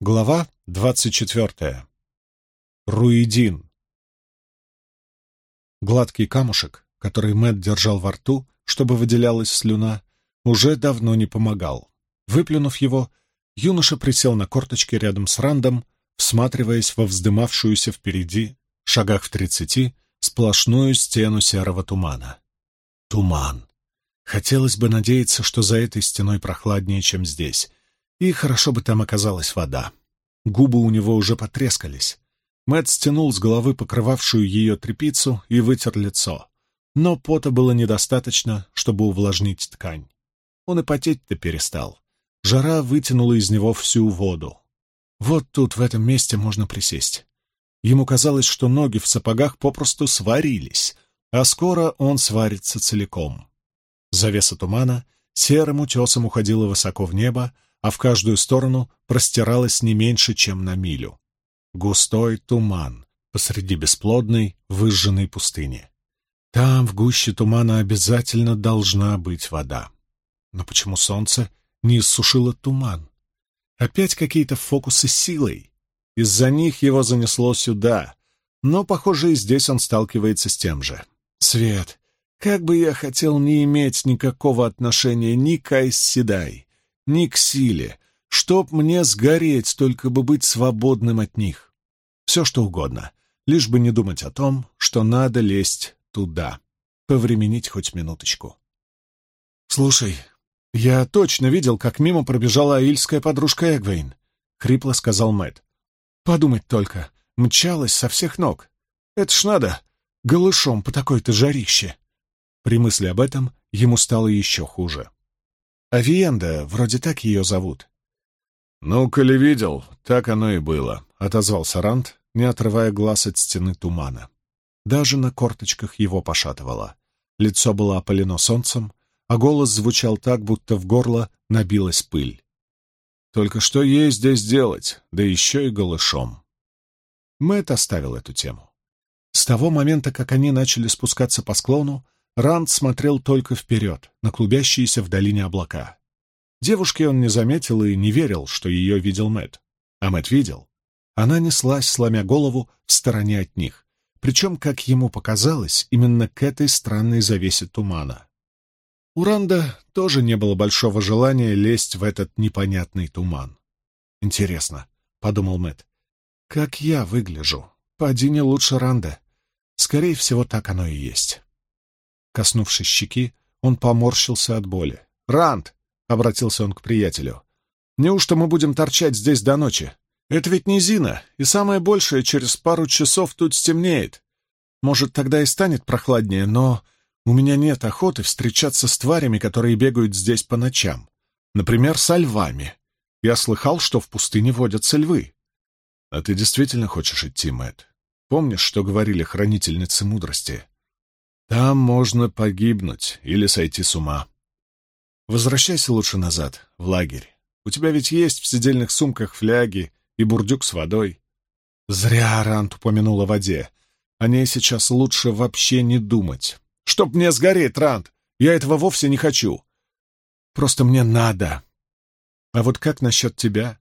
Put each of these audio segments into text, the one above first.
Глава двадцать четвертая. Руидин. Гладкий камушек, который Мэт держал во рту, чтобы выделялась слюна, уже давно не помогал. Выплюнув его, юноша присел на корточки рядом с Рандом, всматриваясь во вздымавшуюся впереди, шагах в тридцати, сплошную стену серого тумана. Туман. Хотелось бы надеяться, что за этой стеной прохладнее, чем здесь, и хорошо бы там оказалась вода. Губы у него уже потрескались. Мэт стянул с головы покрывавшую ее тряпицу и вытер лицо. Но пота было недостаточно, чтобы увлажнить ткань. Он и потеть-то перестал. Жара вытянула из него всю воду. Вот тут, в этом месте, можно присесть. Ему казалось, что ноги в сапогах попросту сварились, а скоро он сварится целиком. Завеса тумана серым утесом уходила высоко в небо, а в каждую сторону простиралась не меньше, чем на милю. Густой туман посреди бесплодной, выжженной пустыни. Там, в гуще тумана, обязательно должна быть вода. Но почему солнце не иссушило туман? Опять какие-то фокусы силой. Из-за них его занесло сюда, но, похоже, и здесь он сталкивается с тем же. Свет, как бы я хотел не иметь никакого отношения ни к Айс-Седай, ни к силе, чтоб мне сгореть, только бы быть свободным от них. Все что угодно, лишь бы не думать о том, что надо лезть туда, повременить хоть минуточку. «Слушай, я точно видел, как мимо пробежала аильская подружка Эгвейн», — хрипло сказал Мэтт. «Подумать только, мчалась со всех ног. Это ж надо, голышом по такой-то жарище». При мысли об этом ему стало еще хуже. Авиенда, вроде так ее зовут. «Ну, коли видел, так оно и было», — отозвался Рант, не отрывая глаз от стены тумана. Даже на корточках его пошатывало. Лицо было опалено солнцем, а голос звучал так, будто в горло набилась пыль. «Только что ей здесь делать, да еще и голышом?» Мэтт оставил эту тему. С того момента, как они начали спускаться по склону, Ранд смотрел только вперед, на клубящиеся в долине облака. Девушки он не заметил и не верил, что ее видел Мэт. А Мэт видел. Она неслась, сломя голову, в стороне от них. Причем, как ему показалось, именно к этой странной завесе тумана. У Ранда тоже не было большого желания лезть в этот непонятный туман. «Интересно», — подумал Мэт, — «как я выгляжу? Поди не лучше Ранда. Скорее всего, так оно и есть». Коснувшись щеки, он поморщился от боли. «Ранд!» — обратился он к приятелю. «Неужто мы будем торчать здесь до ночи? Это ведь низина, и самое большее, через пару часов тут стемнеет. Может, тогда и станет прохладнее, но у меня нет охоты встречаться с тварями, которые бегают здесь по ночам. Например, со львами. Я слыхал, что в пустыне водятся львы. А ты действительно хочешь идти, Мэтт? Помнишь, что говорили хранительницы мудрости? Там можно погибнуть или сойти с ума. Возвращайся лучше назад, в лагерь. У тебя ведь есть в сидельных сумках фляги и бурдюк с водой. Зря Рант упомянул о воде. О ней сейчас лучше вообще не думать. Чтоб мне сгореть, Рант! Я этого вовсе не хочу. Просто мне надо. А вот как насчет тебя?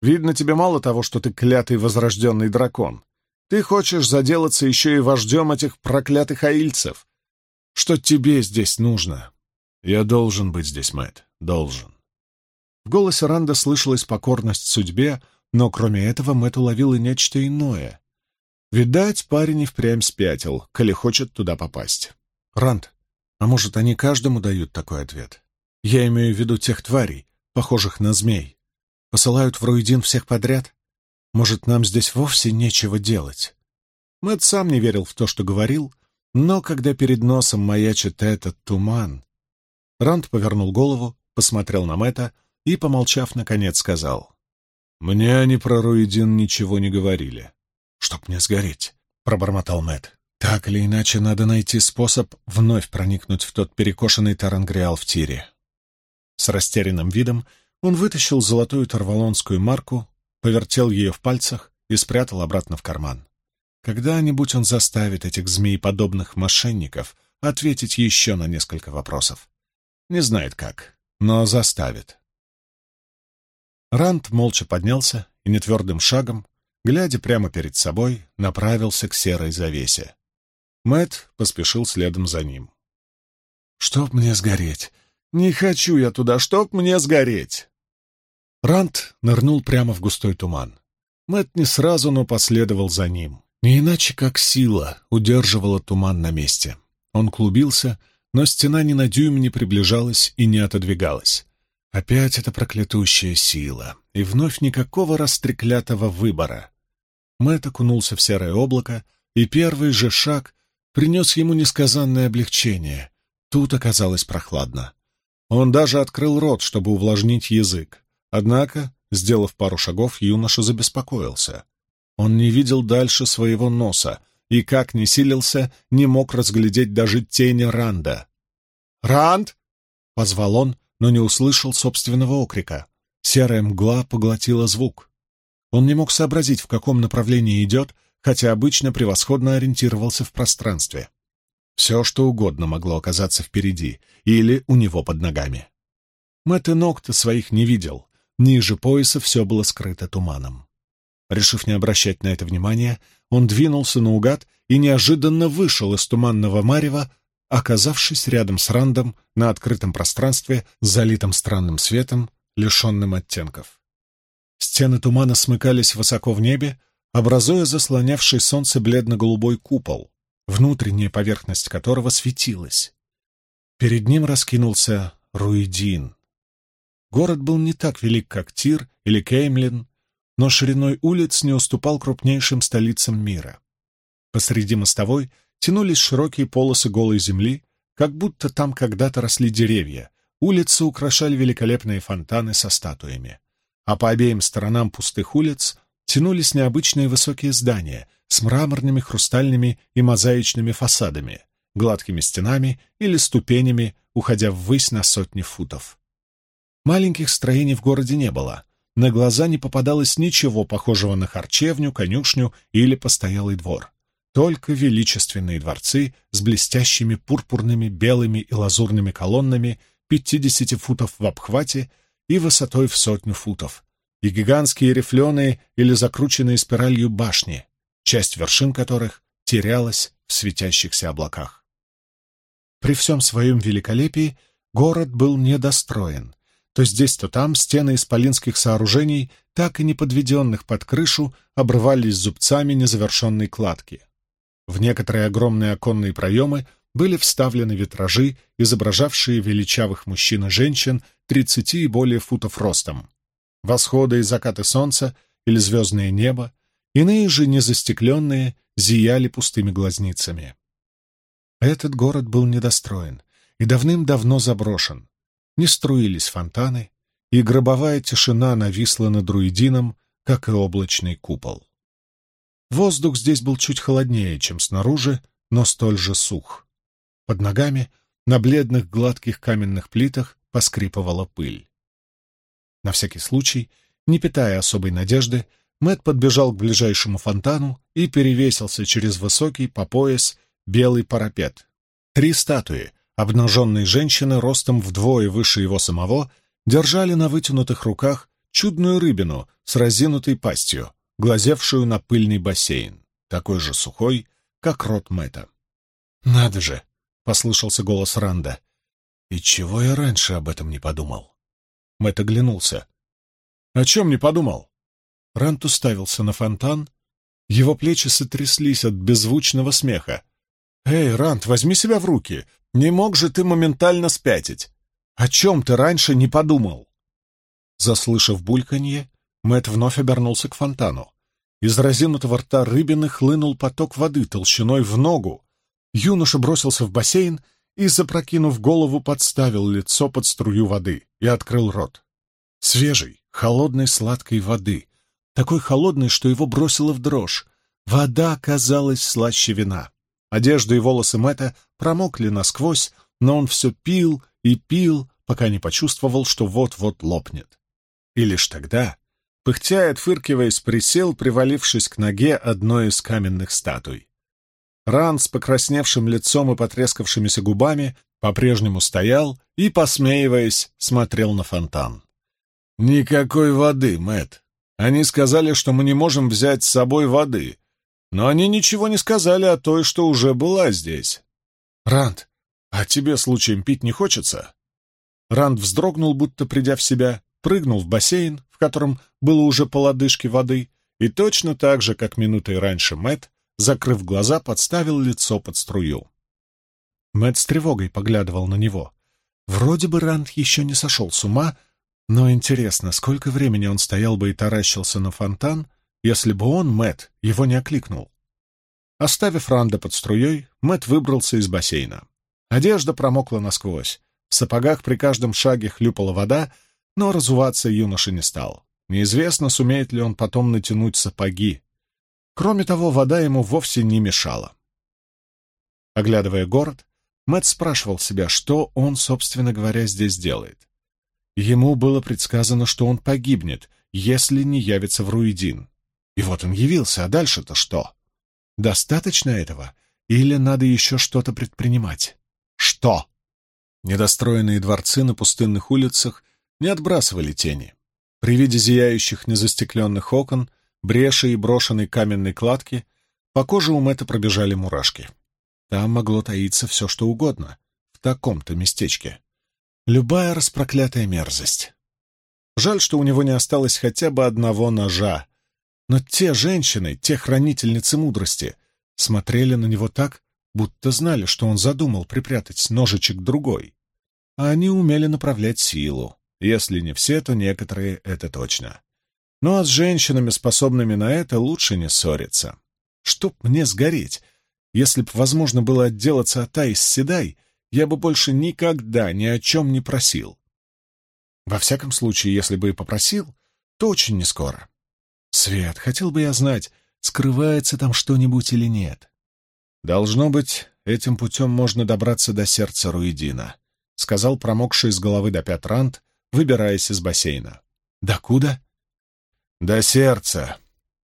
Видно, тебе мало того, что ты клятый возрожденный дракон. Ты хочешь заделаться еще и вождем этих проклятых аильцев. Что тебе здесь нужно? Я должен быть здесь, Мэтт, должен. В голосе Ранда слышалась покорность судьбе, но кроме этого Мэтт уловил и нечто иное. Видать, парень и впрямь спятил, коли хочет туда попасть. Ранд, а может, они каждому дают такой ответ? Я имею в виду тех тварей, похожих на змей. Посылают в Руидин всех подряд? Может, нам здесь вовсе нечего делать? Мэтт сам не верил в то, что говорил, но когда перед носом маячит этот туман... Ранд повернул голову, посмотрел на Мэтта и, помолчав, наконец сказал. «Мне они про Руидин ничего не говорили». «Чтоб мне сгореть», — пробормотал Мэтт. «Так или иначе, надо найти способ вновь проникнуть в тот перекошенный Тарангриал в тире». С растерянным видом он вытащил золотую тарвалонскую марку, повертел ее в пальцах и спрятал обратно в карман. Когда-нибудь он заставит этих змееподобных мошенников ответить еще на несколько вопросов. Не знает как, но заставит. Ранд молча поднялся и нетвердым шагом, глядя прямо перед собой, направился к серой завесе. Мэт поспешил следом за ним. «Чтоб мне сгореть! Не хочу я туда, чтоб мне сгореть!» Рант нырнул прямо в густой туман. Мэт не сразу, но последовал за ним. Не иначе, как сила удерживала туман на месте. Он клубился, но стена ни на дюйм не приближалась и не отодвигалась. Опять эта проклятущая сила, и вновь никакого растреклятого выбора. Мэтт окунулся в серое облако, и первый же шаг принес ему несказанное облегчение. Тут оказалось прохладно. Он даже открыл рот, чтобы увлажнить язык. Однако, сделав пару шагов, юноша забеспокоился. Он не видел дальше своего носа и, как ни силился, не мог разглядеть даже тени Ранда. «Ранд!» — позвал он, но не услышал собственного окрика. Серая мгла поглотила звук. Он не мог сообразить, в каком направлении идет, хотя обычно превосходно ориентировался в пространстве. Все, что угодно могло оказаться впереди или у него под ногами. Мэтт и ног-то своих не видел. Ниже пояса все было скрыто туманом. Решив не обращать на это внимания, он двинулся наугад и неожиданно вышел из туманного марева, оказавшись рядом с Рандом на открытом пространстве, залитом странным светом, лишенным оттенков. Стены тумана смыкались высоко в небе, образуя заслонявший солнце бледно-голубой купол, внутренняя поверхность которого светилась. Перед ним раскинулся Руидин. Город был не так велик, как Тир или Кеймлин, но шириной улиц не уступал крупнейшим столицам мира. Посреди мостовой тянулись широкие полосы голой земли, как будто там когда-то росли деревья, улицы украшали великолепные фонтаны со статуями. А по обеим сторонам пустых улиц тянулись необычные высокие здания с мраморными, хрустальными и мозаичными фасадами, гладкими стенами или ступенями, уходя ввысь на сотни футов. Маленьких строений в городе не было. На глаза не попадалось ничего похожего на харчевню, конюшню или постоялый двор только величественные дворцы с блестящими пурпурными, белыми и лазурными колоннами 50 футов в обхвате и высотой в сотню футов, и гигантские рифленые или закрученные спиралью башни, часть вершин которых терялась в светящихся облаках. При всем своем великолепии город был недостроен. То здесь, то там стены исполинских сооружений, так и не подведенных под крышу, обрывались зубцами незавершенной кладки. В некоторые огромные оконные проемы были вставлены витражи, изображавшие величавых мужчин и женщин тридцати и более футов ростом. Восходы и закаты солнца или звездное небо, иные же незастекленные, зияли пустыми глазницами. Этот город был недостроен и давным-давно заброшен. Не струились фонтаны, и гробовая тишина нависла над Друидином, как и облачный купол. Воздух здесь был чуть холоднее, чем снаружи, но столь же сух. Под ногами на бледных гладких каменных плитах поскрипывала пыль. На всякий случай, не питая особой надежды, Мэт подбежал к ближайшему фонтану и перевесился через высокий по пояс белый парапет. Три статуи, обнаженные женщины ростом вдвое выше его самого, держали на вытянутых руках чудную рыбину с разинутой пастью, глазевшую на пыльный бассейн, такой же сухой, как рот Мэтта. «Надо же!» — послышался голос Ранда. «И чего я раньше об этом не подумал?» Мэтт оглянулся. «О чем не подумал?» Ранд уставился на фонтан. Его плечи сотряслись от беззвучного смеха. «Эй, Ранд, возьми себя в руки! Не мог же ты моментально спятить! О чем ты раньше не подумал?» Заслышав бульканье, Мэт вновь обернулся к фонтану. Из разинутого рта рыбины хлынул поток воды толщиной в ногу. Юноша бросился в бассейн и, запрокинув голову, подставил лицо под струю воды и открыл рот. Свежей, холодной, сладкой воды. Такой холодной, что его бросило в дрожь. Вода казалась слаще вина. Одежда и волосы Мэтта промокли насквозь, но он все пил и пил, пока не почувствовал, что вот-вот лопнет. И лишь тогда пыхтя и отфыркиваясь, присел, привалившись к ноге одной из каменных статуй. Ран с покрасневшим лицом и потрескавшимися губами по-прежнему стоял и, посмеиваясь, смотрел на фонтан. «Никакой воды, Мэт, Они сказали, что мы не можем взять с собой воды, но они ничего не сказали о той, что уже была здесь. Ранд, а тебе случаем пить не хочется? Ранд вздрогнул, будто придя в себя, прыгнул в бассейн, в котором было уже по лодыжке воды, и точно так же, как минутой раньше Мэт, закрыв глаза, подставил лицо под струю. Мэт с тревогой поглядывал на него. Вроде бы Ранд еще не сошел с ума, но интересно, сколько времени он стоял бы и таращился на фонтан, если бы он, Мэт, его не окликнул. Оставив Ранда под струей, Мэт выбрался из бассейна. Одежда промокла насквозь. В сапогах при каждом шаге хлюпала вода, но разуваться юноша не стал. Неизвестно, сумеет ли он потом натянуть сапоги. Кроме того, вода ему вовсе не мешала. Оглядывая город, Мэтт спрашивал себя, что он, собственно говоря, здесь делает. Ему было предсказано, что он погибнет, если не явится в Руидин. И вот он явился, а дальше-то что? Достаточно этого? Или надо еще что-то предпринимать? Что? Недостроенные дворцы на пустынных улицах не отбрасывали тени. При виде зияющих незастекленных окон, бреши и брошенной каменной кладки по коже у Мэтта пробежали мурашки. Там могло таиться все, что угодно, в таком-то местечке. Любая распроклятая мерзость. Жаль, что у него не осталось хотя бы одного ножа. Но те женщины, те хранительницы мудрости, смотрели на него так, будто знали, что он задумал припрятать ножичек другой. А они умели направлять силу. Если не все, то некоторые — это точно. Ну а с женщинами, способными на это, лучше не ссориться. Чтоб мне сгореть, если б возможно было отделаться от Аис Седай, я бы больше никогда ни о чем не просил. Во всяком случае, если бы и попросил, то очень нескоро. Свет, хотел бы я знать, скрывается там что-нибудь или нет. Должно быть, этим путем можно добраться до сердца Руидина, — сказал промокший с головы до пят Рант, выбираясь из бассейна. «Докуда?» «До сердца»,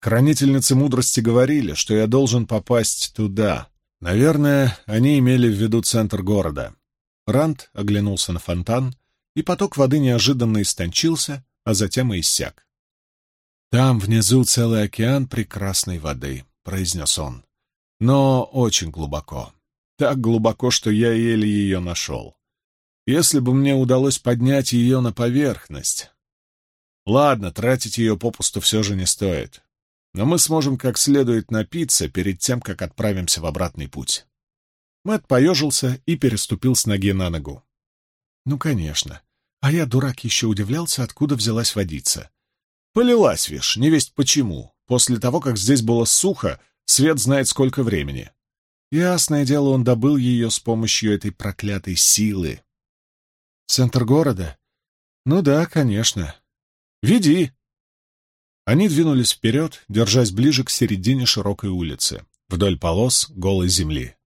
Хранительницы мудрости говорили, что я должен попасть туда. Наверное, они имели в виду центр города. Ранд оглянулся на фонтан, и поток воды неожиданно истончился, а затем и иссяк. «Там внизу целый океан прекрасной воды», — произнес он. «Но очень глубоко. Так глубоко, что я еле ее нашел. Если бы мне удалось поднять ее на поверхность... Ладно, тратить ее попусту все же не стоит но мы сможем как следует напиться перед тем, как отправимся в обратный путь. Мэт поежился и переступил с ноги на ногу. Ну, конечно. А я, дурак, еще удивлялся, откуда взялась водица. Полилась, вишь, невесть почему. После того, как здесь было сухо, свет знает сколько времени. Ясное дело, он добыл ее с помощью этой проклятой силы. Центр города? Ну да, конечно. Веди, они двинулись вперед, держась ближе к середине широкой улицы, вдоль полос голой земли.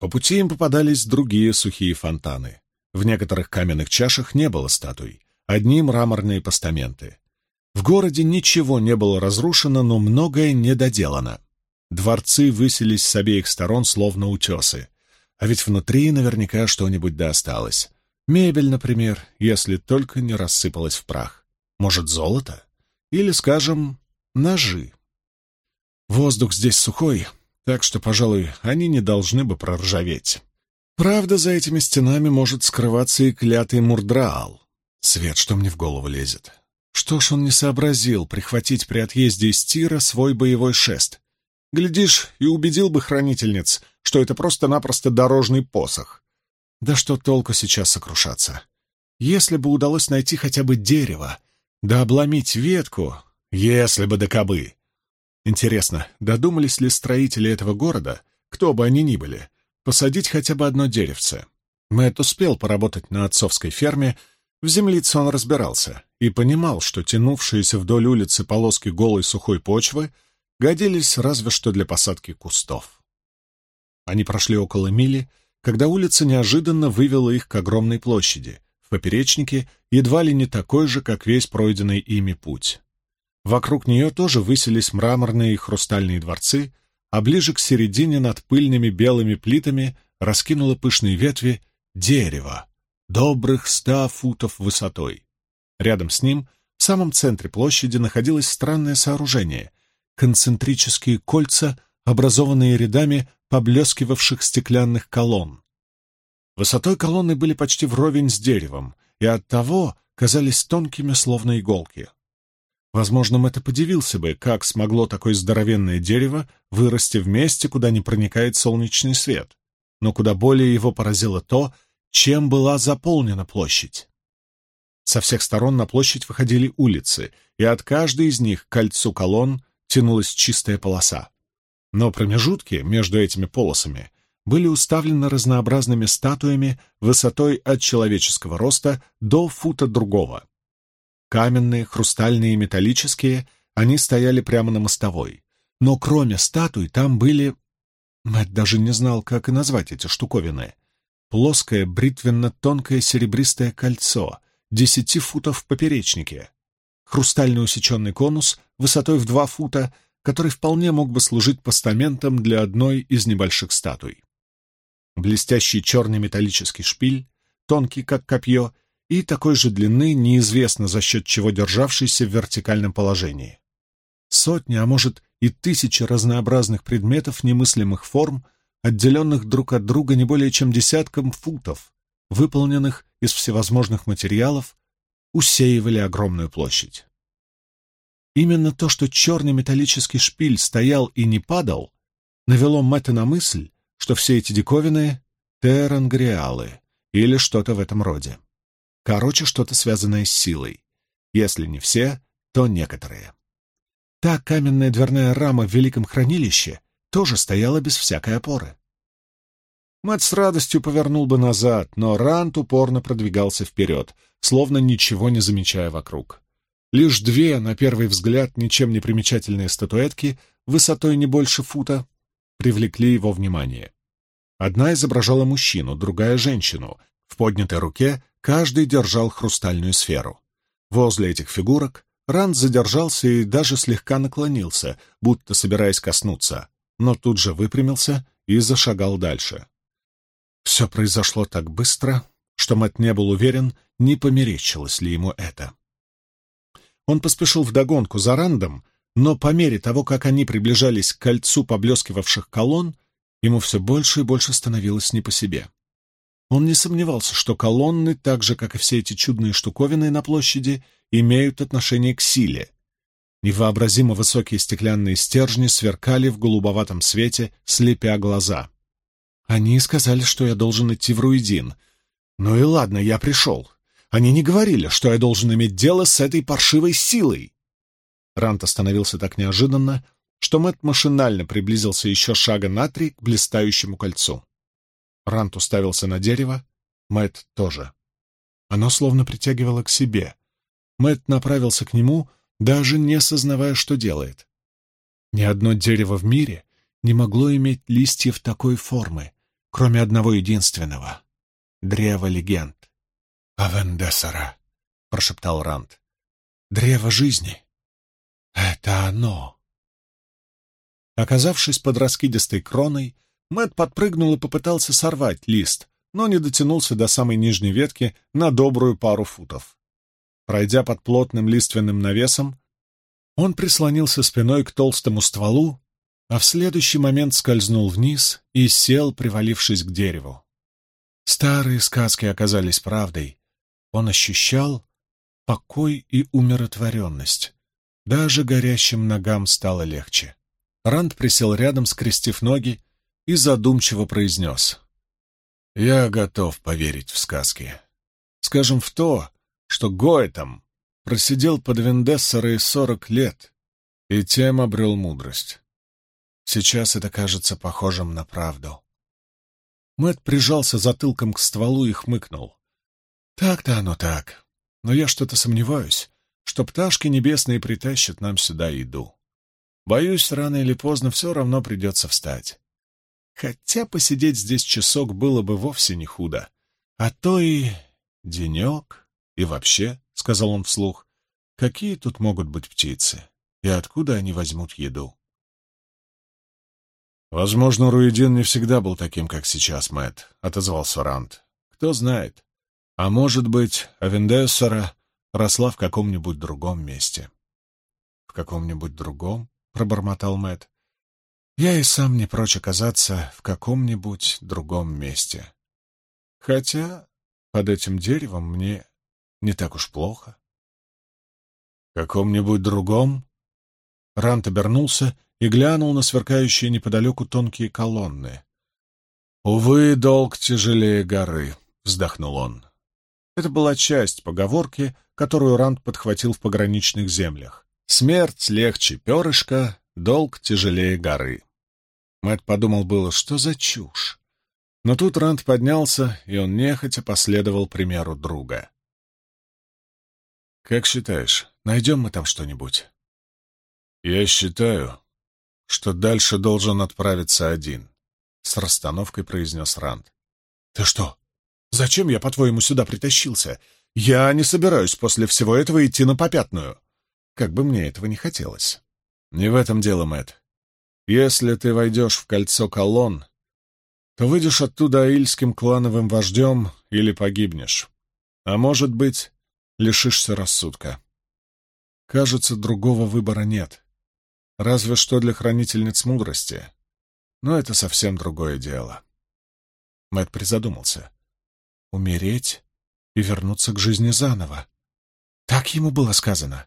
По пути им попадались другие сухие фонтаны. В некоторых каменных чашах не было статуй, одни мраморные постаменты. В городе ничего не было разрушено, но многое недоделано. Дворцы высились с обеих сторон, словно утесы. А ведь внутри наверняка что-нибудь да осталось. Мебель, например, если только не рассыпалась в прах. Может, золото? Или, скажем, ножи. Воздух здесь сухой, так что, пожалуй, они не должны бы проржаветь. Правда, за этими стенами может скрываться и клятый Мурдраал. Свет, что мне в голову лезет. Что ж он не сообразил прихватить при отъезде из Тира свой боевой шест? Глядишь, и убедил бы хранительниц, что это просто-напросто дорожный посох. Да что толку сейчас сокрушаться? Если бы удалось найти хотя бы дерево, да обломить ветку, если бы до кобы. Интересно, додумались ли строители этого города, кто бы они ни были, посадить хотя бы одно деревце? Мэтт успел поработать на отцовской ферме, в землице он разбирался и понимал, что тянувшиеся вдоль улицы полоски голой сухой почвы годились разве что для посадки кустов. Они прошли около мили, когда улица неожиданно вывела их к огромной площади, поперечнике едва ли не такой же, как весь пройденный ими путь. Вокруг нее тоже высились мраморные и хрустальные дворцы, а ближе к середине над пыльными белыми плитами раскинуло пышные ветви дерево, добрых ста футов высотой. Рядом с ним В самом центре площади находилось странное сооружение — концентрические кольца, образованные рядами поблескивавших стеклянных колонн. Высотой колонны были почти вровень с деревом, и оттого казались тонкими, словно иголки. Возможно, Мэтт подивился бы, как смогло такое здоровенное дерево вырасти в месте, куда не проникает солнечный свет. Но куда более его поразило то, чем была заполнена площадь. Со всех сторон на площадь выходили улицы, и от каждой из них к кольцу колонн тянулась чистая полоса. Но промежутки между этими полосами были уставлены разнообразными статуями высотой от человеческого роста до фута другого. Каменные, хрустальные и металлические, они стояли прямо на мостовой. Но кроме статуй там были... Мэтт даже не знал, как и назвать эти штуковины. Плоское, бритвенно-тонкое серебристое кольцо, десяти футов в поперечнике. Хрустальный усеченный конус высотой в два фута, который вполне мог бы служить постаментом для одной из небольших статуй. Блестящий черный металлический шпиль, тонкий, как копье, и такой же длины, неизвестно за счет чего державшийся в вертикальном положении. Сотни, а может и тысячи разнообразных предметов немыслимых форм, отделенных друг от друга не более чем десятком футов, выполненных из всевозможных материалов, усеивали огромную площадь. Именно то, что черный металлический шпиль стоял и не падал, навело Мэтта на мысль, что все эти диковины — терангриалы или что-то в этом роде. Короче, что-то связанное с силой. Если не все, то некоторые. Та каменная дверная рама в Великом Хранилище тоже стояла без всякой опоры. Мэтт с радостью повернул бы назад, но Рант упорно продвигался вперед, словно ничего не замечая вокруг. Лишь две, на первый взгляд, ничем не примечательные статуэтки, высотой не больше фута, привлекли его внимание. Одна изображала мужчину, другая — женщину. В поднятой руке Каждый держал хрустальную сферу. Возле этих фигурок Ранд задержался и даже слегка наклонился, будто собираясь коснуться, но тут же выпрямился и зашагал дальше. Все произошло так быстро, что Мэтт не был уверен, не померещилось ли ему это. Он поспешил вдогонку за Рандом, но по мере того, как они приближались к кольцу поблескивавших колонн, ему все больше и больше становилось не по себе. Он не сомневался, что колонны, так же, как и все эти чудные штуковины на площади, имеют отношение к силе. Невообразимо высокие стеклянные стержни сверкали в голубоватом свете, слепя глаза. Они сказали, что я должен идти в Руидин. Ну и ладно, я пришел. Они не говорили, что я должен иметь дело с этой паршивой силой. Рант остановился так неожиданно, что Мэтт машинально приблизился еще шага на три к блистающему кольцу. Рант уставился на дерево, Мэт тоже. Оно словно притягивало к себе. Мэт направился к нему, даже не сознавая, что делает. Ни одно дерево в мире не могло иметь листьев такой формы, кроме одного единственного — древа легенд. «Авендесара», — прошептал Рант. «Древо жизни. Это оно». Оказавшись под раскидистой кроной, Мэт подпрыгнул и попытался сорвать лист, но не дотянулся до самой нижней ветки на добрую пару футов. Пройдя под плотным лиственным навесом, он прислонился спиной к толстому стволу, а в следующий момент скользнул вниз и сел, привалившись к дереву. Старые сказки оказались правдой. Он ощущал покой и умиротворенность. Даже горящим ногам стало легче. Ранд присел рядом, скрестив ноги, и задумчиво произнес. «Я готов поверить в сказки. Скажем, в то, что Гоэтом просидел под Вендессерой сорок лет и тем обрел мудрость. Сейчас это кажется похожим на правду». Мэт прижался затылком к стволу и хмыкнул. «Так-то оно так, но я что-то сомневаюсь, что пташки небесные притащат нам сюда еду. Боюсь, рано или поздно все равно придется встать. Хотя посидеть здесь часок было бы вовсе не худо. А то и денек, и вообще, — сказал он вслух, — какие тут могут быть птицы, и откуда они возьмут еду? «Возможно, Руидин не всегда был таким, как сейчас, Мэтт», — отозвался Рант. «Кто знает. А может быть, Авендессора росла в каком-нибудь другом месте. «В каком-нибудь другом?» — пробормотал Мэт. «Я и сам не прочь оказаться в каком-нибудь другом месте. Хотя под этим деревом мне не так уж плохо». «В каком-нибудь другом?» Рант обернулся и глянул на сверкающие неподалеку тонкие колонны. «Увы, долг тяжелее горы», — вздохнул он. Это была часть поговорки, которую Ранд подхватил в пограничных землях. «Смерть легче перышка, долг тяжелее горы». Мэтт подумал было, что за чушь. Но тут Ранд поднялся, и он нехотя последовал примеру друга. «Как считаешь, найдем мы там что-нибудь?» «Я считаю, что дальше должен отправиться один», — с расстановкой произнес Ранд. «Ты что, Зачем я, по-твоему, сюда притащился? Я не собираюсь после всего этого идти на попятную. Как бы мне этого не хотелось. Не в этом дело, Мэтт. Если ты войдешь в кольцо колонн, то выйдешь оттуда аильским клановым вождем или погибнешь. А может быть, лишишься рассудка. Кажется, другого выбора нет. Разве что для хранительниц мудрости. Но это совсем другое дело. Мэтт призадумался умереть и вернуться к жизни заново. Так ему было сказано.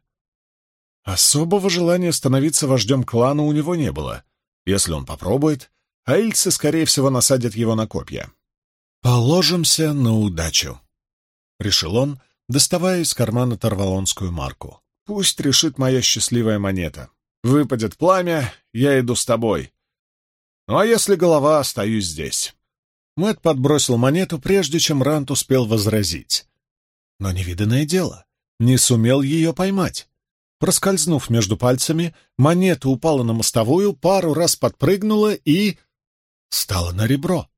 Особого желания становиться вождем клана у него не было. Если он попробует, аильцы, скорее всего, насадят его на копья. «Положимся на удачу», — решил он, доставая из кармана торвалонскую марку. «Пусть решит моя счастливая монета. Выпадет пламя, я иду с тобой. Ну а если голова, остаюсь здесь». Мэт подбросил монету, прежде чем Рант успел возразить. Но невиданное дело, не сумел ее поймать. Проскользнув между пальцами, монета упала на мостовую, пару раз подпрыгнула и... стала на ребро.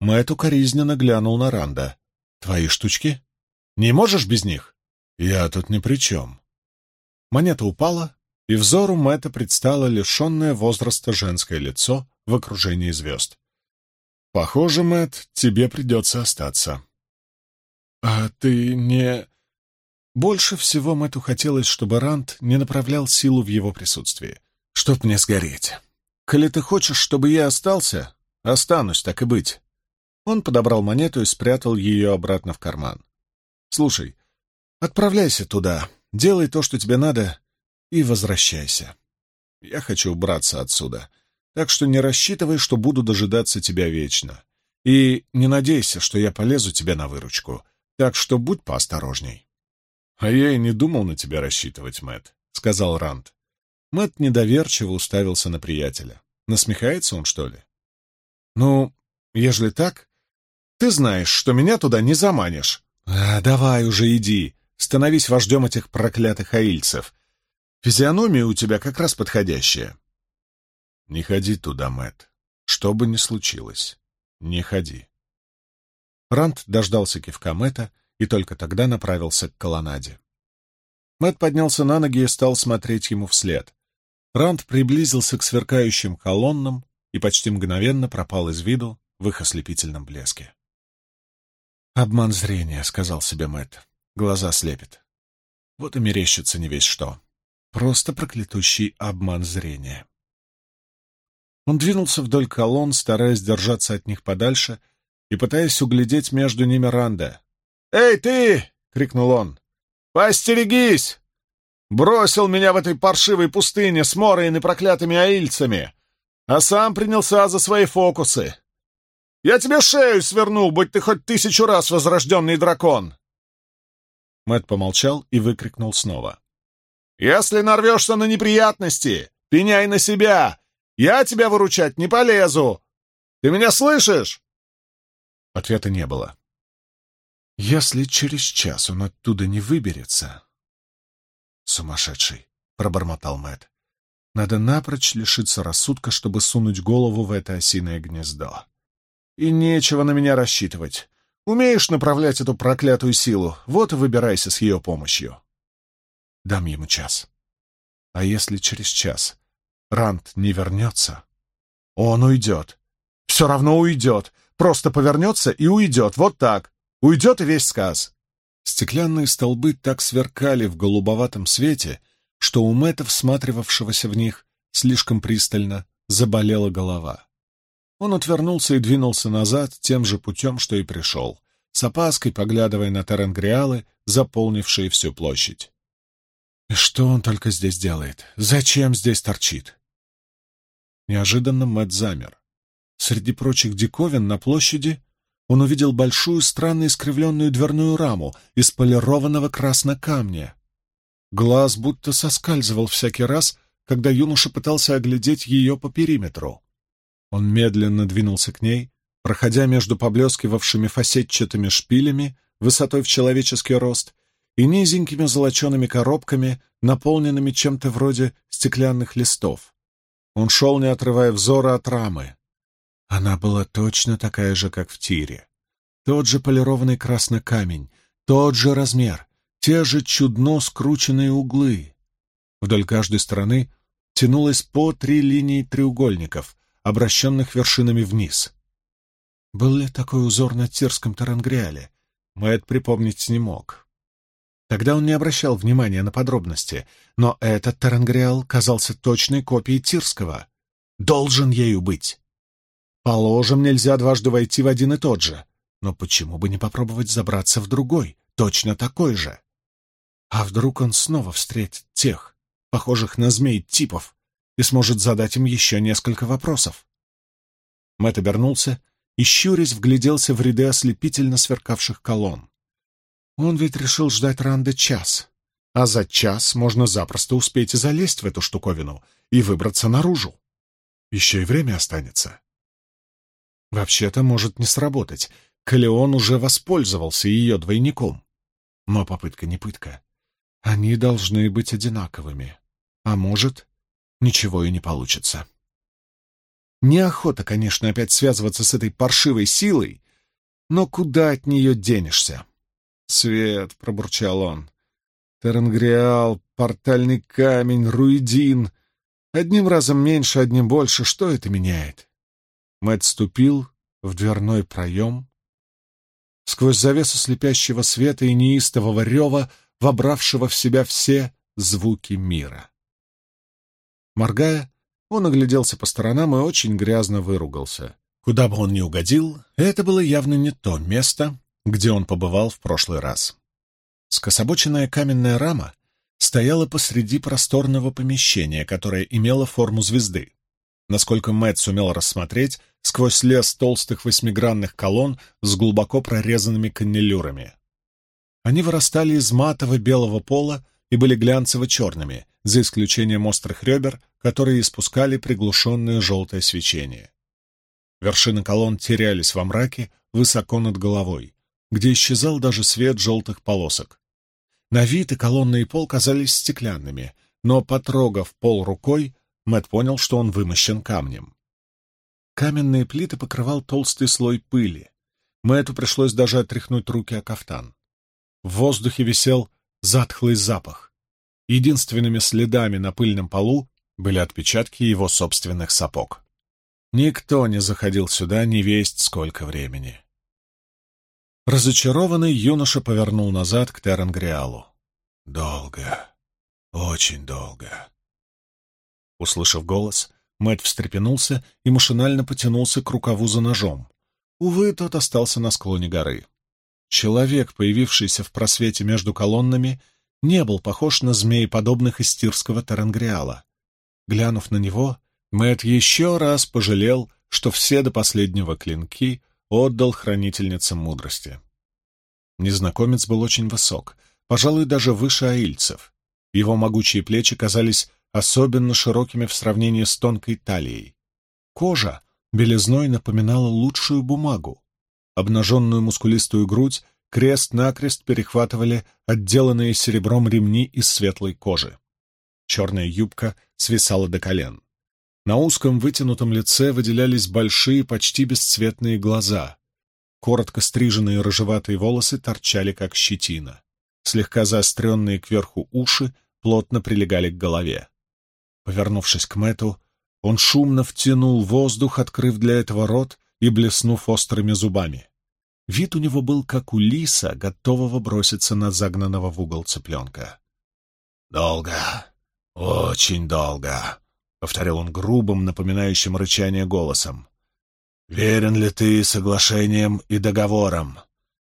Мэт укоризненно глянул на Ранда. «Твои штучки? Не можешь без них?» «Я тут ни при чем». Монета упала, и взору Мэтта предстало лишенное возраста женское лицо в окружении звезд. Похоже, Мэт, тебе придется остаться. А ты не... Больше всего Мэтту хотелось, чтобы Рант не направлял силу в его присутствии. Чтоб мне сгореть. Коли ты хочешь, чтобы я остался, останусь, так и быть. Он подобрал монету и спрятал ее обратно в карман. Слушай, отправляйся туда, делай то, что тебе надо, и возвращайся. Я хочу убраться отсюда так что не рассчитывай, что буду дожидаться тебя вечно. И не надейся, что я полезу тебе на выручку, так что будь поосторожней. — А я и не думал на тебя рассчитывать, Мэт, сказал Ранд. Мэт недоверчиво уставился на приятеля. Насмехается он, что ли? — Ну, ежели так, ты знаешь, что меня туда не заманишь. — А, давай уже иди, становись вождем этих проклятых аильцев. Физиономия у тебя как раз подходящая. Не ходи туда, Мэт. Что бы ни случилось, не ходи. Рант дождался кивка Мэтта и только тогда направился к колоннаде. Мэт поднялся на ноги и стал смотреть ему вслед. Рант приблизился к сверкающим колоннам и почти мгновенно пропал из виду в их ослепительном блеске. «Обман зрения», — сказал себе Мэт. Глаза слепит. Вот и мерещится не весь что. Просто проклятущий обман зрения. Он двинулся вдоль колонн, стараясь держаться от них подальше и пытаясь углядеть между ними Ранда. «Эй, ты!» — крикнул он. «Постерегись! Бросил меня в этой паршивой пустыне с морой и проклятыми аильцами, а сам принялся за свои фокусы. Я тебе шею сверну, будь ты хоть тысячу раз возрожденный дракон!» Мэт помолчал и выкрикнул снова. «Если нарвешься на неприятности, пеняй на себя я тебя выручать не полезу! Ты меня слышишь?» Ответа не было. «Если через час он оттуда не выберется...» «Сумасшедший!» — пробормотал Мэт. «Надо напрочь лишиться рассудка, чтобы сунуть голову в это осиное гнездо. И нечего на меня рассчитывать. Умеешь направлять эту проклятую силу, вот и выбирайся с ее помощью. Дам ему час. А если через час Рант не вернется. Он уйдет. Все равно уйдет. Просто повернется и уйдет. Вот так. Уйдет и весь сказ. Стеклянные столбы так сверкали в голубоватом свете, что у Мэтта, всматривавшегося в них слишком пристально, заболела голова. Он отвернулся и двинулся назад тем же путем, что и пришел, с опаской поглядывая на теренгриалы, заполнившие всю площадь. И что он только здесь делает? Зачем здесь торчит? Неожиданно Мэтт замер. Среди прочих диковин на площади он увидел большую странно искривленную дверную раму из полированного краснокамня. Глаз будто соскальзывал всякий раз, когда юноша пытался оглядеть ее по периметру. Он медленно двинулся к ней, проходя между поблескивавшими фасетчатыми шпилями высотой в человеческий рост и низенькими золочеными коробками, наполненными чем-то вроде стеклянных листов. Он шел, не отрывая взора от рамы. Она была точно такая же, как в тире. Тот же полированный красный камень, тот же размер, те же чудно скрученные углы. Вдоль каждой стороны тянулось по три линии треугольников, обращенных вершинами вниз. Был ли такой узор на Тирском Тарангриале? Мэтт припомнить не мог. Тогда он не обращал внимания на подробности, но этот Тарангриал казался точной копией Тирского. Должен ею быть. Положим, нельзя дважды войти в один и тот же. Но почему бы не попробовать забраться в другой, точно такой же? А вдруг он снова встретит тех, похожих на змей типов, и сможет задать им еще несколько вопросов? Мэтт обернулся и, щурясь, вгляделся в ряды ослепительно сверкавших колонн. Он ведь решил ждать Ранды час, а за час можно запросто успеть и залезть в эту штуковину и выбраться наружу. Еще и время останется. Вообще-то может не сработать. Калеон уже воспользовался ее двойником. Но попытка не пытка. Они должны быть одинаковыми. А может, ничего и не получится. Неохота, конечно, опять связываться с этой паршивой силой, но куда от нее денешься? «Свет», — пробурчал он, — «Теренгриал, портальный камень, руидин. Одним разом меньше, одним больше. Что это меняет?» Мэтт ступил в дверной проем. Сквозь завесу слепящего света и неистового рева, вобравшего в себя все звуки мира. Моргая, он огляделся по сторонам и очень грязно выругался. Куда бы он ни угодил, это было явно не то место, где он побывал в прошлый раз. Скособоченная каменная рама стояла посреди просторного помещения, которое имело форму звезды. Насколько Мэтт сумел рассмотреть, сквозь лес толстых восьмигранных колонн с глубоко прорезанными каннелюрами. Они вырастали из матово-белого пола и были глянцево-черными, за исключением острых ребер, которые испускали приглушенное желтое свечение. Вершины колонн терялись во мраке высоко над головой, где исчезал даже свет желтых полосок. На вид и колонны и пол казались стеклянными, но, потрогав пол рукой, Мэт понял, что он вымощен камнем. Каменные плиты покрывал толстый слой пыли. Мэту пришлось даже отряхнуть руки о кафтан. В воздухе висел затхлый запах. Единственными следами на пыльном полу были отпечатки его собственных сапог. Никто не заходил сюда не весть сколько времени. Разочарованный юноша повернул назад к Теренгриалу. «Долго, очень долго». Услышав голос, Мэтт встрепенулся и машинально потянулся к рукаву за ножом. Увы, тот остался на склоне горы. Человек, появившийся в просвете между колоннами, не был похож на змееподобных из тирского Тарангриала. Глянув на него, Мэтт еще раз пожалел, что все до последнего клинки отдал хранительницам мудрости. Незнакомец был очень высок, пожалуй, даже выше аильцев. Его могучие плечи казались особенно широкими в сравнении с тонкой талией. Кожа белизной напоминала лучшую бумагу. Обнаженную мускулистую грудь крест-накрест перехватывали отделанные серебром ремни из светлой кожи. Черная юбка свисала до колен. На узком вытянутом лице выделялись большие, почти бесцветные глаза. Коротко стриженные рыжеватые волосы торчали, как щетина. Слегка заостренные кверху уши плотно прилегали к голове. Повернувшись к Мэту, он шумно втянул воздух, открыв для этого рот и блеснув острыми зубами. Вид у него был как у лиса, готового броситься на загнанного в угол цыпленка. «Долго, очень долго», — повторил он грубым, напоминающим рычание голосом. «Верен ли ты соглашениям и договорам?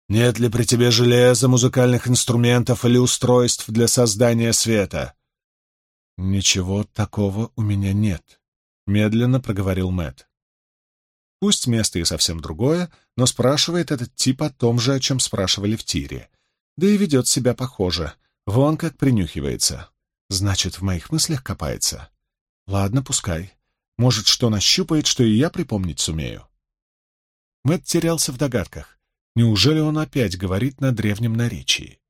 Нет ли при тебе железа, музыкальных инструментов или устройств для создания света?» «Ничего такого у меня нет», — медленно проговорил Мэт. Пусть место и совсем другое, но спрашивает этот тип о том же, о чем спрашивали в тире. Да и ведет себя похоже. Вон как принюхивается. Значит, в моих мыслях копается. Ладно, пускай. Может, что нащупает, что и я припомнить сумею. Мэтт терялся в догадках. Неужели он опять говорит на древнем наречии?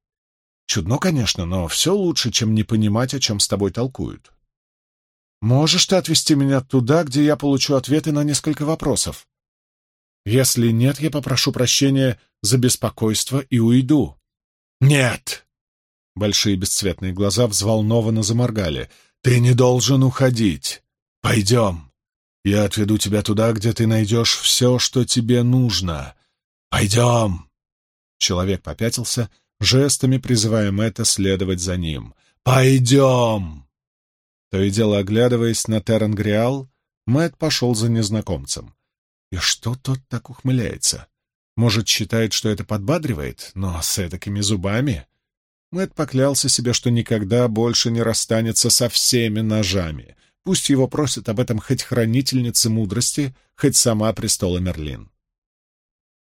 Чудно, конечно, но все лучше, чем не понимать, о чем с тобой толкуют. Можешь ты отвезти меня туда, где я получу ответы на несколько вопросов? Если нет, я попрошу прощения за беспокойство и уйду. Нет! Большие бесцветные глаза взволнованно заморгали. Ты не должен уходить. Пойдем. Я отведу тебя туда, где ты найдешь все, что тебе нужно. Пойдем. Человек попятился, жестами призывая Мэтта следовать за ним. «Пойдем!» То и дело оглядываясь на Терангриал, Мэтт пошел за незнакомцем. И что тот так ухмыляется? Может, считает, что это подбадривает, но с этакими зубами? Мэтт поклялся себе, что никогда больше не расстанется со всеми ножами. Пусть его просят об этом хоть хранительницы мудрости, хоть сама престола Мерлин.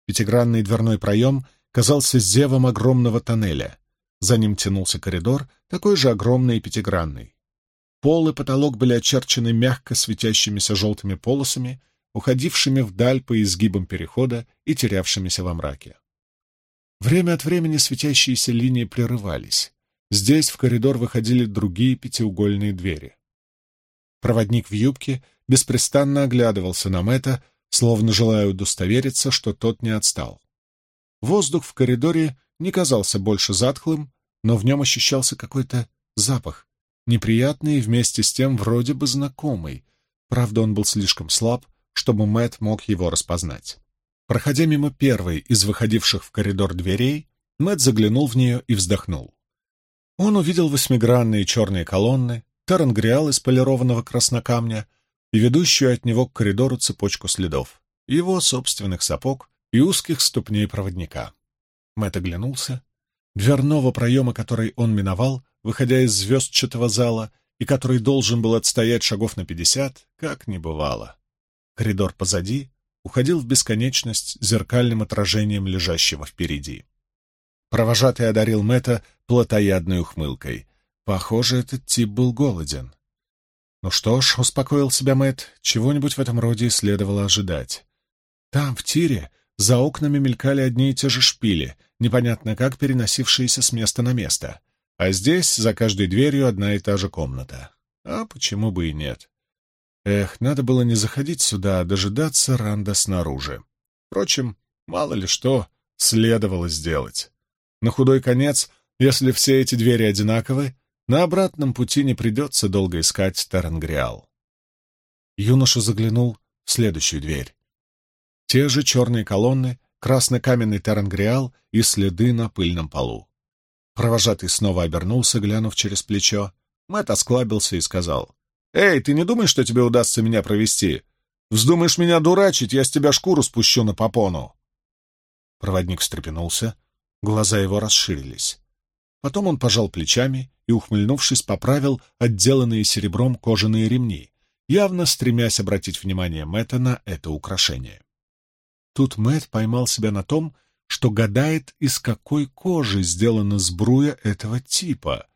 Пятигранный дверной проем казался зевом огромного тоннеля. За ним тянулся коридор, такой же огромный и пятигранный. Пол и потолок были очерчены мягко светящимися желтыми полосами, уходившими вдаль по изгибам перехода и терявшимися во мраке. Время от времени светящиеся линии прерывались. Здесь в коридор выходили другие пятиугольные двери. Проводник в юбке беспрестанно оглядывался на Мэтта, словно желая удостовериться, что тот не отстал. Воздух в коридоре не казался больше затхлым, но в нем ощущался какой-то запах, неприятный и вместе с тем вроде бы знакомый. Правда, он был слишком слаб, чтобы Мэт мог его распознать. Проходя мимо первой из выходивших в коридор дверей, Мэт заглянул в нее и вздохнул. Он увидел восьмигранные черные колонны, тарангриал из полированного краснокамня и ведущую от него к коридору цепочку следов, его собственных сапог и узких ступней проводника. Мэт оглянулся. Дверного проема, который он миновал, выходя из звездчатого зала, и который должен был отстоять шагов на пятьдесят, как не бывало. Коридор позади уходил в бесконечность зеркальным отражением лежащего впереди. Провожатый одарил Мэтта плотоядной ухмылкой. Похоже, этот тип был голоден. Ну что ж, успокоил себя Мэтт, чего-нибудь в этом роде следовало ожидать. Там, в тире, за окнами мелькали одни и те же шпили, непонятно как переносившиеся с места на место. А здесь за каждой дверью одна и та же комната. А почему бы и нет? Эх, надо было не заходить сюда, а дожидаться Ранда снаружи. Впрочем, мало ли что следовало сделать. На худой конец, если все эти двери одинаковы, на обратном пути не придется долго искать Тарангриал. Юноша заглянул в следующую дверь. Те же черные колонны, красно-каменный Тарангриал и следы на пыльном полу. Провожатый снова обернулся, глянув через плечо. Мэтт осклабился и сказал. «Эй, ты не думаешь, что тебе удастся меня провести? Вздумаешь меня дурачить, я с тебя шкуру спущу на попону!» Проводник встрепенулся, глаза его расширились. Потом он пожал плечами и, ухмыльнувшись, поправил отделанные серебром кожаные ремни, явно стремясь обратить внимание Мэтта на это украшение. Тут Мэтт поймал себя на том, что гадает, из какой кожи сделана сбруя этого типа.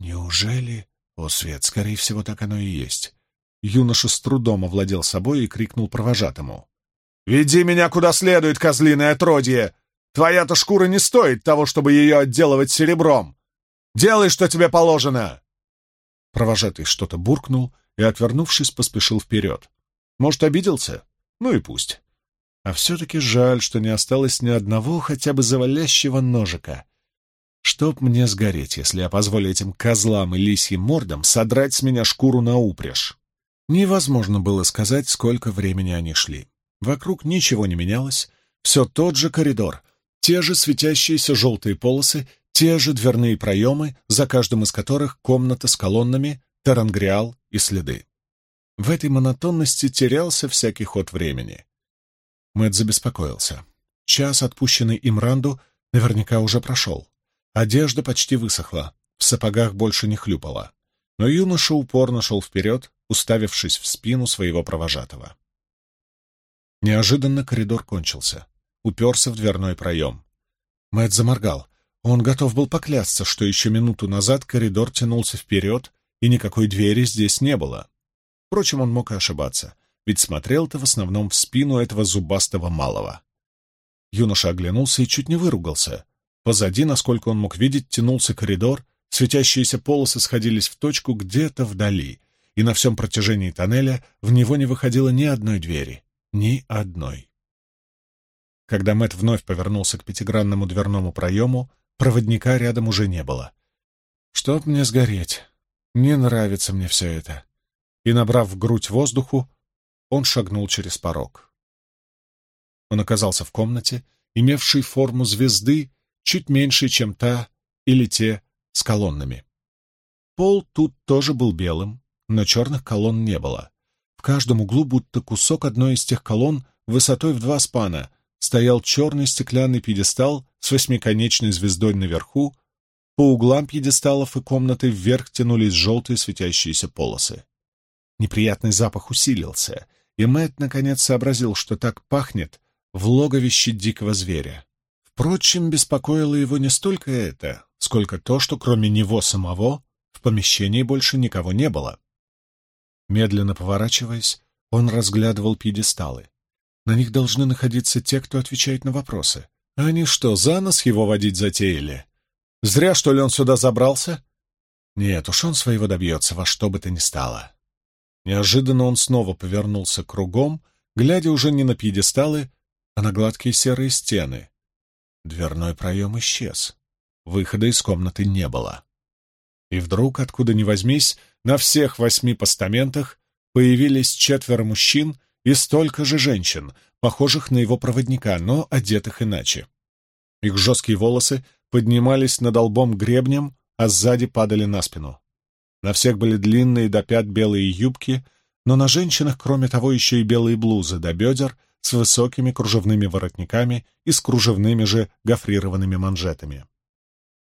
Неужели... О, Свет, скорее всего, так оно и есть. Юноша с трудом овладел собой и крикнул провожатому. «Веди меня куда следует, козлиное отродье! Твоя-то шкура не стоит того, чтобы ее отделывать серебром! Делай, что тебе положено!» Провожатый что-то буркнул и, отвернувшись, поспешил вперед. Может, обиделся? Ну и пусть. А все-таки жаль, что не осталось ни одного хотя бы завалящего ножика. Чтоб мне сгореть, если я позволю этим козлам и лисьим мордам содрать с меня шкуру на упряжь. Невозможно было сказать, сколько времени они шли. Вокруг ничего не менялось, Все тот же коридор, те же светящиеся желтые полосы, те же дверные проемы, за каждым из которых комната с колоннами, тарангриал и следы. В этой монотонности терялся всякий ход времени. Мэтт забеспокоился. Час, отпущенный им Ранду, наверняка уже прошел. Одежда почти высохла, в сапогах больше не хлюпала. Но юноша упорно шел вперед, уставившись в спину своего провожатого. Неожиданно коридор кончился. Уперся в дверной проем. Мэтт заморгал. Он готов был поклясться, что еще минуту назад коридор тянулся вперед, и никакой двери здесь не было. Впрочем, он мог и ошибаться, ведь смотрел-то в основном в спину этого зубастого малого. Юноша оглянулся и чуть не выругался. Позади, насколько он мог видеть, тянулся коридор, светящиеся полосы сходились в точку где-то вдали, и на всем протяжении тоннеля в него не выходило ни одной двери. Ни одной. Когда Мэт вновь повернулся к пятигранному дверному проему, проводника рядом уже не было. «Чтоб мне сгореть! Не нравится мне все это!» И, набрав в грудь воздуху, он шагнул через порог. Он оказался в комнате, имевшей форму звезды, чуть меньше, чем та или те с колоннами. Пол тут тоже был белым, но черных колонн не было каждом углу, будто кусок одной из тех колонн высотой в два спана, стоял черный стеклянный пьедестал с восьмиконечной звездой наверху, по углам пьедесталов и комнаты вверх тянулись желтые светящиеся полосы. Неприятный запах усилился, и Мэтт наконец сообразил, что так пахнет в логовище дикого зверя. Впрочем, беспокоило его не столько это, сколько то, что кроме него самого в помещении больше никого не было. Медленно поворачиваясь, он разглядывал пьедесталы. На них должны находиться те, кто отвечает на вопросы. А они что, за нос его водить затеяли? Зря, что ли, он сюда забрался? Нет уж, он своего добьется во что бы то ни стало. Неожиданно он снова повернулся кругом, глядя уже не на пьедесталы, а на гладкие серые стены. Дверной проем исчез. Выхода из комнаты не было. И вдруг, откуда ни возьмись, на всех восьми постаментах появились четверо мужчин и столько же женщин, похожих на его проводника, но одетых иначе. Их жесткие волосы поднимались над лбом гребнем, а сзади падали на спину. На всех были длинные до пят белые юбки, но на женщинах, кроме того, еще и белые блузы до бедер с высокими кружевными воротниками и с кружевными же гофрированными манжетами.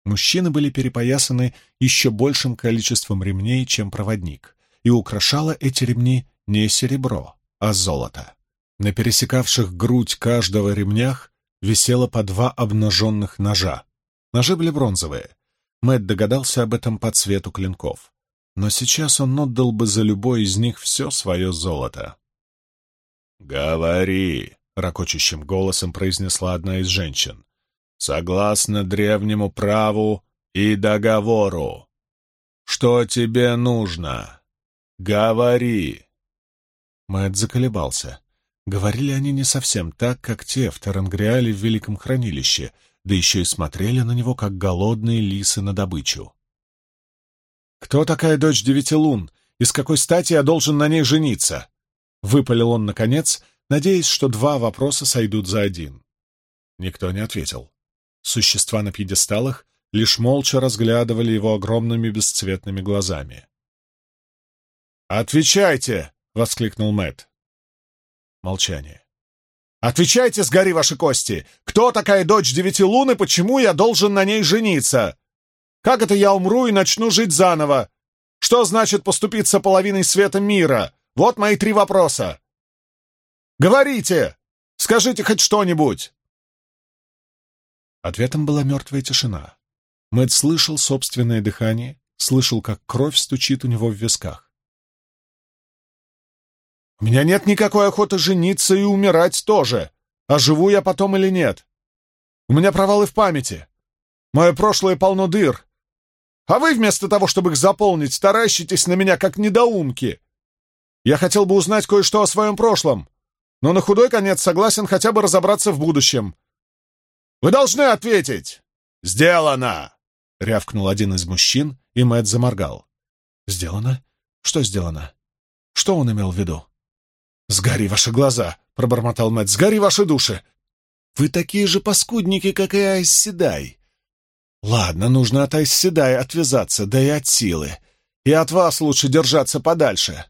Мужчины были перепоясаны еще большим количеством ремней, чем проводник, и украшало эти ремни не серебро, а золото. На пересекавших грудь каждого ремнях висело по два обнаженных ножа. Ножи были бронзовые. Мэтт догадался об этом по цвету клинков. Но сейчас он отдал бы за любой из них все свое золото. «Говори!» — ракочущим голосом произнесла одна из женщин согласно древнему праву и договору. Что тебе нужно? Говори!» Мэтт заколебался. Говорили они не совсем так, как те в Тарангриале в Великом Хранилище, да еще и смотрели на него, как голодные лисы на добычу. «Кто такая дочь девяти лун? И с какой стати я должен на ней жениться?» Выпалил он, наконец, надеясь, что два вопроса сойдут за один. Никто не ответил. Существа на пьедесталах лишь молча разглядывали его огромными бесцветными глазами. «Отвечайте!» — воскликнул Мэт. Молчание. «Отвечайте, сгори ваши кости! Кто такая дочь девяти лун и почему я должен на ней жениться? Как это я умру и начну жить заново? Что значит поступиться половиной света мира? Вот мои три вопроса. Говорите! Скажите хоть что-нибудь!» Ответом была мертвая тишина. Мэтт слышал собственное дыхание, слышал, как кровь стучит у него в висках. «У меня нет никакой охоты жениться и умирать тоже. А живу я потом или нет? У меня провалы в памяти. Мое прошлое полно дыр. А вы вместо того, чтобы их заполнить, таращитесь на меня, как недоумки. Я хотел бы узнать кое-что о своем прошлом, но на худой конец согласен хотя бы разобраться в будущем. Вы должны ответить!» «Сделано!» — рявкнул один из мужчин, и Мэтт заморгал. «Сделано? Что сделано? Что он имел в виду?» «Сгори ваши глаза!» — пробормотал Мэтт. «Сгори ваши души! Вы такие же паскудники, как и Айсседай. Ладно, нужно от Айсседай отвязаться, да и от силы. И от вас лучше держаться подальше.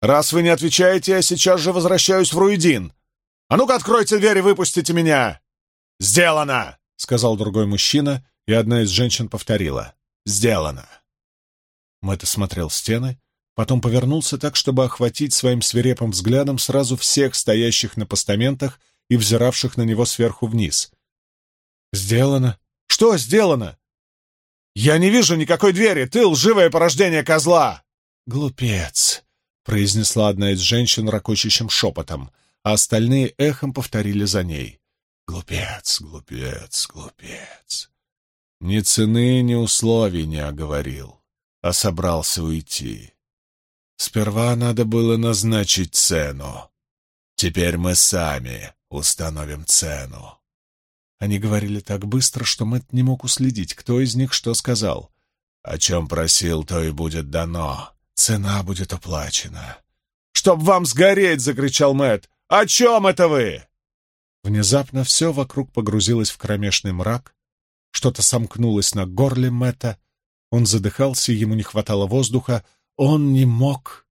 Раз вы не отвечаете, я сейчас же возвращаюсь в Руидин. А ну-ка откройте дверь и выпустите меня!» «Сделано!» — сказал другой мужчина, и одна из женщин повторила. «Сделано!» Мэтт осмотрел стены, потом повернулся так, чтобы охватить своим свирепым взглядом сразу всех стоящих на постаментах и взиравших на него сверху вниз. «Сделано! Что сделано?» «Я не вижу никакой двери! Ты лживое порождение козла!» «Глупец!» — произнесла одна из женщин ракочущим шепотом, а остальные эхом повторили за ней. «Глупец, глупец, глупец!» Ни цены, ни условий не оговорил, а собрался уйти. Сперва надо было назначить цену. Теперь мы сами установим цену. Они говорили так быстро, что Мэтт не мог уследить, кто из них что сказал. О чем просил, то и будет дано. Цена будет оплачена. «Чтоб вам сгореть!» — закричал Мэтт. «О чем это вы?» Внезапно все вокруг погрузилось в кромешный мрак, что-то сомкнулось на горле Мэтта, он задыхался, ему не хватало воздуха, он не мог